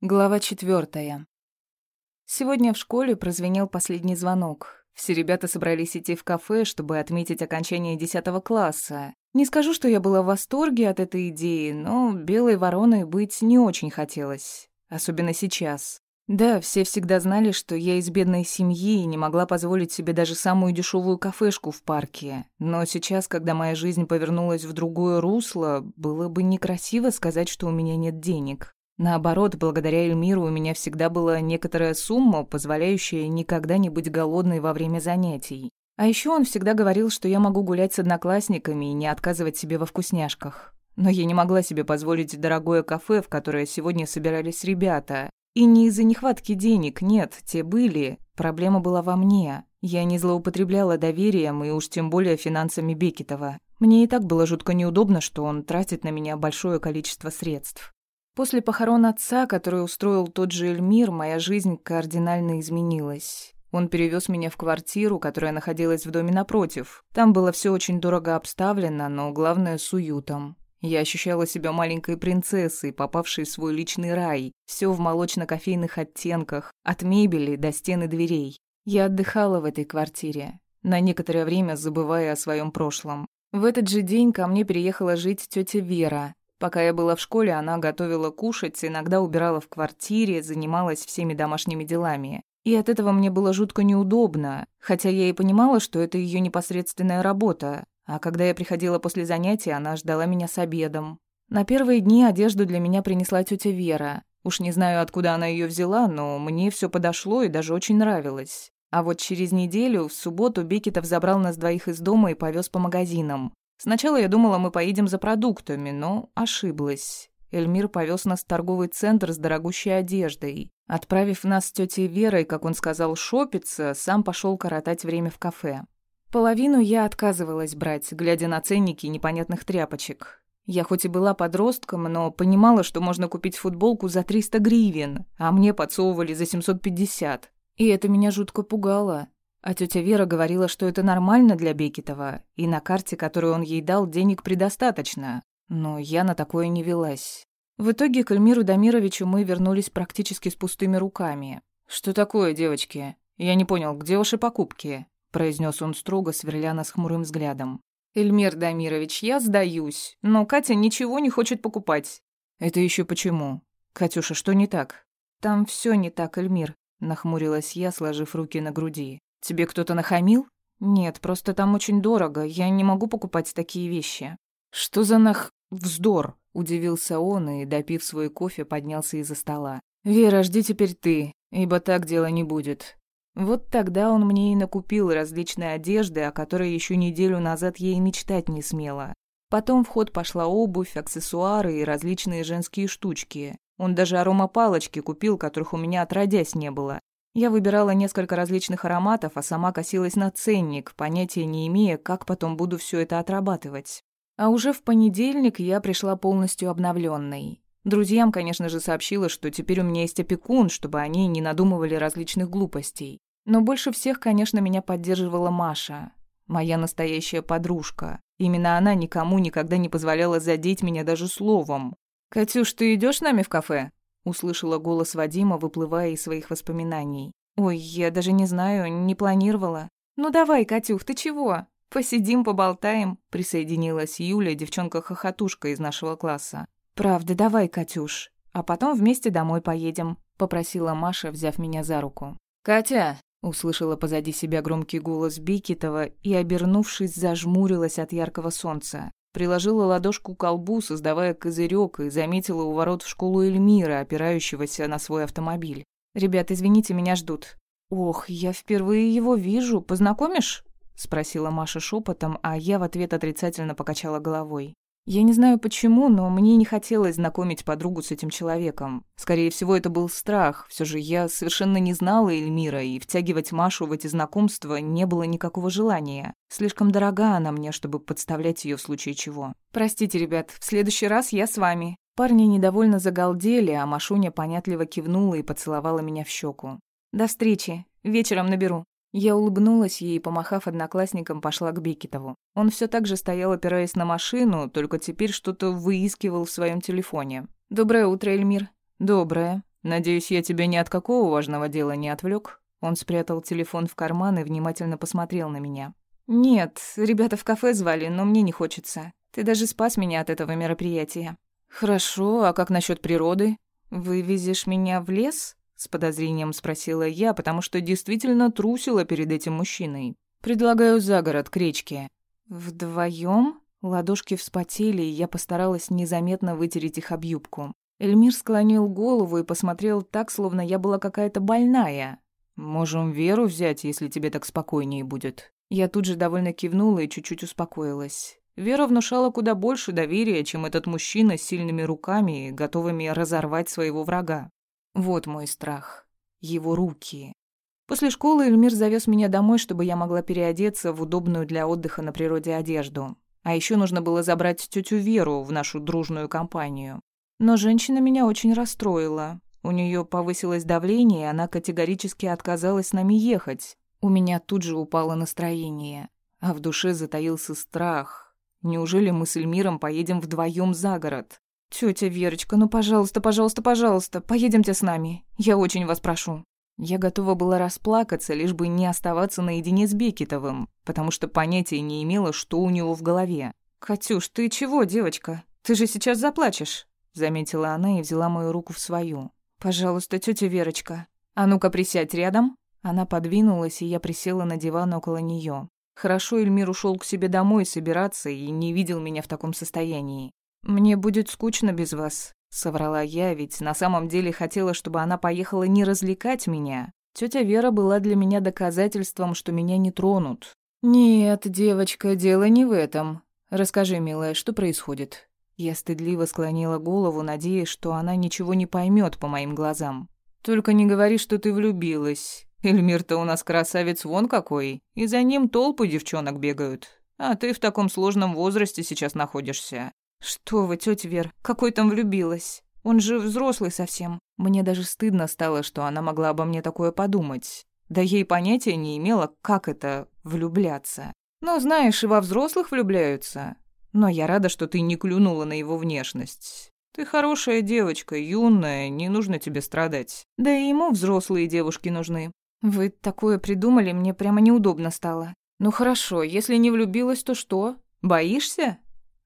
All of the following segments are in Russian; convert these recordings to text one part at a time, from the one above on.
Глава четвертая. Сегодня в школе прозвенел последний звонок. Все ребята собрались идти в кафе, чтобы отметить окончание десятого класса. Не скажу, что я была в восторге от этой идеи, но белой вороной быть не очень хотелось. Особенно сейчас. Да, все всегда знали, что я из бедной семьи и не могла позволить себе даже самую дешевую кафешку в парке. Но сейчас, когда моя жизнь повернулась в другое русло, было бы некрасиво сказать, что у меня нет денег. Наоборот, благодаря Эльмиру у меня всегда была некоторая сумма, позволяющая никогда не быть голодной во время занятий. А еще он всегда говорил, что я могу гулять с одноклассниками и не отказывать себе во вкусняшках. Но я не могла себе позволить дорогое кафе, в которое сегодня собирались ребята. И не из-за нехватки денег, нет, те были. Проблема была во мне. Я не злоупотребляла доверием и уж тем более финансами Бекетова. Мне и так было жутко неудобно, что он тратит на меня большое количество средств. После похорон отца, который устроил тот же Эльмир, моя жизнь кардинально изменилась. Он перевез меня в квартиру, которая находилась в доме напротив. Там было все очень дорого обставлено, но главное — с уютом. Я ощущала себя маленькой принцессой, попавшей в свой личный рай. Все в молочно-кофейных оттенках, от мебели до стены дверей. Я отдыхала в этой квартире, на некоторое время забывая о своем прошлом. В этот же день ко мне переехала жить тетя Вера, Пока я была в школе, она готовила кушать, иногда убирала в квартире, занималась всеми домашними делами. И от этого мне было жутко неудобно, хотя я и понимала, что это ее непосредственная работа. А когда я приходила после занятия, она ждала меня с обедом. На первые дни одежду для меня принесла тетя Вера. Уж не знаю, откуда она ее взяла, но мне все подошло и даже очень нравилось. А вот через неделю, в субботу, Бекетов забрал нас двоих из дома и повез по магазинам. Сначала я думала, мы поедем за продуктами, но ошиблась. Эльмир повез нас в торговый центр с дорогущей одеждой. Отправив нас с тетей Верой, как он сказал, шопиться, сам пошел коротать время в кафе. Половину я отказывалась брать, глядя на ценники непонятных тряпочек. Я хоть и была подростком, но понимала, что можно купить футболку за 300 гривен, а мне подсовывали за 750. И это меня жутко пугало. А тетя Вера говорила, что это нормально для Бекетова, и на карте, которую он ей дал, денег предостаточно. Но я на такое не велась. В итоге к Эльмиру Дамировичу мы вернулись практически с пустыми руками. «Что такое, девочки? Я не понял, где ваши покупки?» произнес он строго, сверля нас хмурым взглядом. «Эльмир Дамирович, я сдаюсь, но Катя ничего не хочет покупать». «Это еще почему? Катюша, что не так?» «Там все не так, Эльмир», — нахмурилась я, сложив руки на груди. Тебе кто-то нахамил? Нет, просто там очень дорого. Я не могу покупать такие вещи. Что за нах... вздор? Удивился он и, допив свой кофе, поднялся из-за стола. «Вера, жди теперь ты, ибо так дело не будет». Вот тогда он мне и накупил различные одежды, о которой еще неделю назад я и мечтать не смела. Потом в ход пошла обувь, аксессуары и различные женские штучки. Он даже аромапалочки купил, которых у меня отродясь не было. Я выбирала несколько различных ароматов, а сама косилась на ценник, понятия не имея, как потом буду все это отрабатывать. А уже в понедельник я пришла полностью обновленной. Друзьям, конечно же, сообщила, что теперь у меня есть опекун, чтобы они не надумывали различных глупостей. Но больше всех, конечно, меня поддерживала Маша, моя настоящая подружка. Именно она никому никогда не позволяла задеть меня даже словом. «Катюш, ты идешь с нами в кафе?» Услышала голос Вадима, выплывая из своих воспоминаний. «Ой, я даже не знаю, не планировала». «Ну давай, Катюх, ты чего? Посидим, поболтаем», — присоединилась Юля, девчонка-хохотушка из нашего класса. «Правда, давай, Катюш. А потом вместе домой поедем», — попросила Маша, взяв меня за руку. «Катя!» — услышала позади себя громкий голос Бикетова и, обернувшись, зажмурилась от яркого солнца. Приложила ладошку к колбу, создавая козырек, и заметила у ворот в школу Эльмира, опирающегося на свой автомобиль. «Ребят, извините, меня ждут». «Ох, я впервые его вижу. Познакомишь?» — спросила Маша шепотом, а я в ответ отрицательно покачала головой. Я не знаю почему, но мне не хотелось знакомить подругу с этим человеком. Скорее всего, это был страх. Все же я совершенно не знала Эльмира, и втягивать Машу в эти знакомства не было никакого желания. Слишком дорога она мне, чтобы подставлять ее в случае чего. «Простите, ребят, в следующий раз я с вами». Парни недовольно загалдели, а Машуня понятливо кивнула и поцеловала меня в щеку. «До встречи. Вечером наберу». Я улыбнулась ей и, помахав одноклассникам, пошла к Бекетову. Он все так же стоял, опираясь на машину, только теперь что-то выискивал в своем телефоне. «Доброе утро, Эльмир». «Доброе», Надеюсь, я тебя ни от какого важного дела не отвлек. Он спрятал телефон в карман и внимательно посмотрел на меня. «Нет, ребята в кафе звали, но мне не хочется. Ты даже спас меня от этого мероприятия». «Хорошо, а как насчет природы? Вывезешь меня в лес?» С подозрением спросила я, потому что действительно трусила перед этим мужчиной. «Предлагаю за город, к речке». «Вдвоем?» Ладошки вспотели, и я постаралась незаметно вытереть их об юбку. Эльмир склонил голову и посмотрел так, словно я была какая-то больная. «Можем Веру взять, если тебе так спокойнее будет». Я тут же довольно кивнула и чуть-чуть успокоилась. Вера внушала куда больше доверия, чем этот мужчина с сильными руками, готовыми разорвать своего врага. Вот мой страх. Его руки. После школы Эльмир завез меня домой, чтобы я могла переодеться в удобную для отдыха на природе одежду. А еще нужно было забрать тетю Веру в нашу дружную компанию. Но женщина меня очень расстроила. У нее повысилось давление, и она категорически отказалась с нами ехать. У меня тут же упало настроение, а в душе затаился страх. Неужели мы с Эльмиром поедем вдвоем за город? Тетя Верочка, ну, пожалуйста, пожалуйста, пожалуйста, поедемте с нами. Я очень вас прошу». Я готова была расплакаться, лишь бы не оставаться наедине с Бекетовым, потому что понятия не имела, что у него в голове. «Катюш, ты чего, девочка? Ты же сейчас заплачешь», — заметила она и взяла мою руку в свою. «Пожалуйста, тетя Верочка. А ну-ка, присядь рядом». Она подвинулась, и я присела на диван около нее. Хорошо Эльмир ушел к себе домой собираться и не видел меня в таком состоянии. «Мне будет скучно без вас», — соврала я, ведь на самом деле хотела, чтобы она поехала не развлекать меня. Тетя Вера была для меня доказательством, что меня не тронут. «Нет, девочка, дело не в этом. Расскажи, милая, что происходит?» Я стыдливо склонила голову, надеясь, что она ничего не поймет по моим глазам. «Только не говори, что ты влюбилась. Эльмир-то у нас красавец вон какой, и за ним толпы девчонок бегают. А ты в таком сложном возрасте сейчас находишься. «Что вы, тетя Вер, какой там влюбилась? Он же взрослый совсем». Мне даже стыдно стало, что она могла обо мне такое подумать. Да ей понятия не имела, как это — влюбляться. Ну, знаешь, и во взрослых влюбляются. Но я рада, что ты не клюнула на его внешность. Ты хорошая девочка, юная, не нужно тебе страдать. Да и ему взрослые девушки нужны. Вы такое придумали, мне прямо неудобно стало. Ну хорошо, если не влюбилась, то что? Боишься?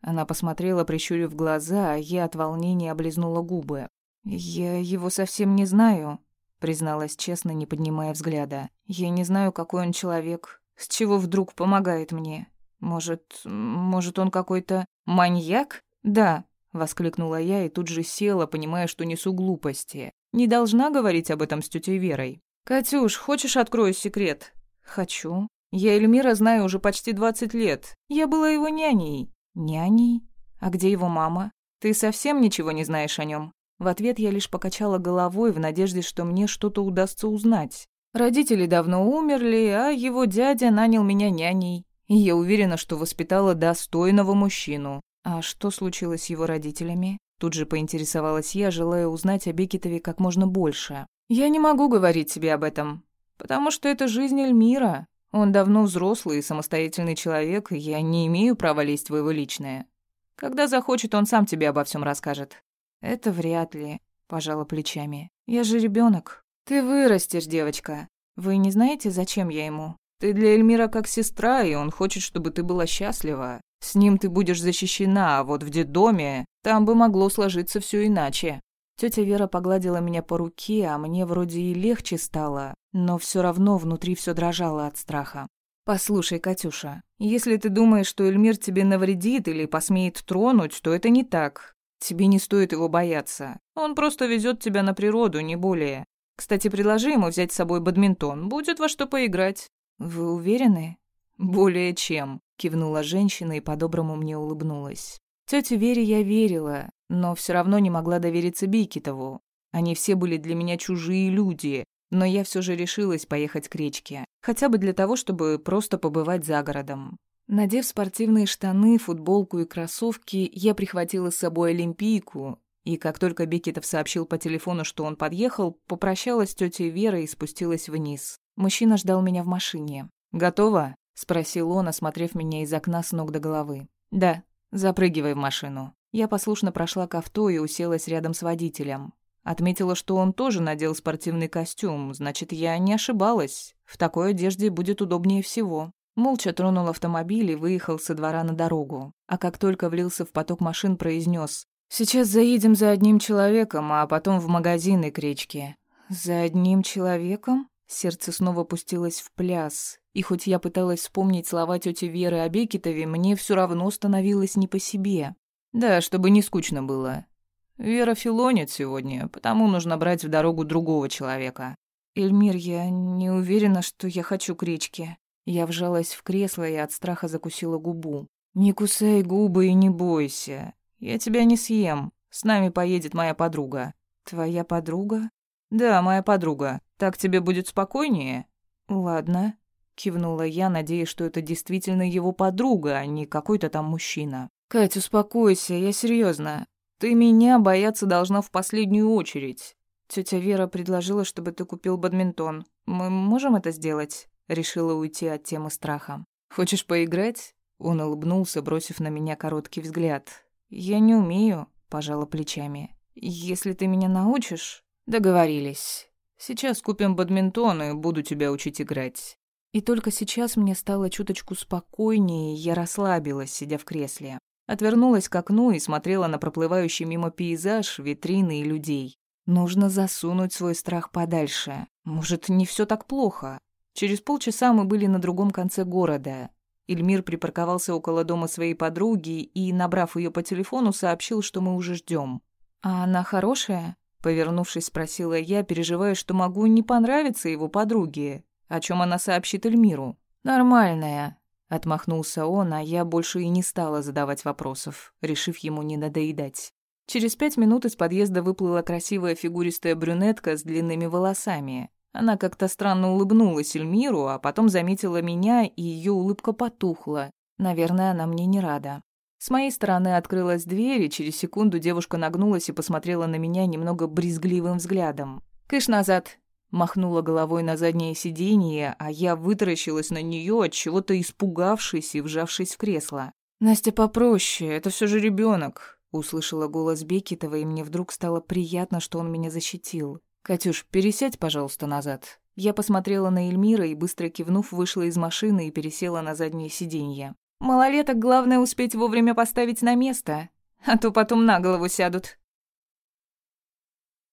Она посмотрела, прищурив глаза, а я от волнения облизнула губы. «Я его совсем не знаю», — призналась честно, не поднимая взгляда. «Я не знаю, какой он человек. С чего вдруг помогает мне? Может, может он какой-то маньяк?» «Да», — воскликнула я и тут же села, понимая, что несу глупости. «Не должна говорить об этом с тетей Верой». «Катюш, хочешь, открою секрет?» «Хочу. Я Эльмира знаю уже почти двадцать лет. Я была его няней. «Няней? А где его мама? Ты совсем ничего не знаешь о нем?» В ответ я лишь покачала головой в надежде, что мне что-то удастся узнать. Родители давно умерли, а его дядя нанял меня няней. И я уверена, что воспитала достойного мужчину. А что случилось с его родителями? Тут же поинтересовалась я, желая узнать о Бекетове как можно больше. Я не могу говорить тебе об этом, потому что это жизнь Эльмира. Он давно взрослый и самостоятельный человек, и я не имею права лезть в его личное. Когда захочет, он сам тебе обо всем расскажет». «Это вряд ли», — пожала плечами. «Я же ребенок. Ты вырастешь, девочка. Вы не знаете, зачем я ему? Ты для Эльмира как сестра, и он хочет, чтобы ты была счастлива. С ним ты будешь защищена, а вот в детдоме там бы могло сложиться все иначе». Тетя Вера погладила меня по руке, а мне вроде и легче стало, но все равно внутри все дрожало от страха. «Послушай, Катюша, если ты думаешь, что Эльмир тебе навредит или посмеет тронуть, то это не так. Тебе не стоит его бояться. Он просто везет тебя на природу, не более. Кстати, предложи ему взять с собой бадминтон, будет во что поиграть». «Вы уверены?» «Более чем», — кивнула женщина и по-доброму мне улыбнулась. Тете Вере я верила, но все равно не могла довериться Бикитову. Они все были для меня чужие люди, но я все же решилась поехать к речке, хотя бы для того, чтобы просто побывать за городом. Надев спортивные штаны, футболку и кроссовки, я прихватила с собой олимпийку, и как только Бекетов сообщил по телефону, что он подъехал, попрощалась с тетей Верой и спустилась вниз. Мужчина ждал меня в машине. «Готово?» — спросил он, осмотрев меня из окна с ног до головы. «Да», «Запрыгивай в машину». Я послушно прошла к авто и уселась рядом с водителем. Отметила, что он тоже надел спортивный костюм, значит, я не ошибалась. В такой одежде будет удобнее всего. Молча тронул автомобиль и выехал со двора на дорогу. А как только влился в поток машин, произнес: «Сейчас заедем за одним человеком, а потом в магазин и к речке». «За одним человеком?» Сердце снова пустилось в пляс. И хоть я пыталась вспомнить слова тети Веры о Бекетове, мне все равно становилось не по себе. Да, чтобы не скучно было. Вера филонит сегодня, потому нужно брать в дорогу другого человека. Эльмир, я не уверена, что я хочу к речке. Я вжалась в кресло и от страха закусила губу. Не кусай губы и не бойся. Я тебя не съем. С нами поедет моя подруга. Твоя подруга? Да, моя подруга. Так тебе будет спокойнее? Ладно кивнула я, надеясь, что это действительно его подруга, а не какой-то там мужчина. Кать, успокойся, я серьезно. Ты меня бояться должна в последнюю очередь. Тетя Вера предложила, чтобы ты купил бадминтон. Мы можем это сделать? Решила уйти от темы страха. Хочешь поиграть? Он улыбнулся, бросив на меня короткий взгляд. Я не умею, пожала плечами. Если ты меня научишь, договорились. Сейчас купим бадминтон и буду тебя учить играть. И только сейчас мне стало чуточку спокойнее, я расслабилась, сидя в кресле. Отвернулась к окну и смотрела на проплывающий мимо пейзаж, витрины и людей. Нужно засунуть свой страх подальше. Может, не все так плохо. Через полчаса мы были на другом конце города. Ильмир припарковался около дома своей подруги и, набрав ее по телефону, сообщил, что мы уже ждем. «А она хорошая?» Повернувшись, спросила я, переживая, что могу не понравиться его подруге, о чем она сообщит Эльмиру. «Нормальная», — отмахнулся он, а я больше и не стала задавать вопросов, решив ему не надоедать. Через пять минут из подъезда выплыла красивая фигуристая брюнетка с длинными волосами. Она как-то странно улыбнулась Эльмиру, а потом заметила меня, и ее улыбка потухла. Наверное, она мне не рада. С моей стороны открылась дверь, и через секунду девушка нагнулась и посмотрела на меня немного брезгливым взглядом. «Кыш назад!» Махнула головой на заднее сиденье, а я вытаращилась на нее, от чего-то испугавшись и вжавшись в кресло. «Настя, попроще, это все же ребенок. Услышала голос Бекетова, и мне вдруг стало приятно, что он меня защитил. «Катюш, пересядь, пожалуйста, назад». Я посмотрела на Эльмира и, быстро кивнув, вышла из машины и пересела на заднее сиденье. «Малолеток главное успеть вовремя поставить на место, а то потом на голову сядут»,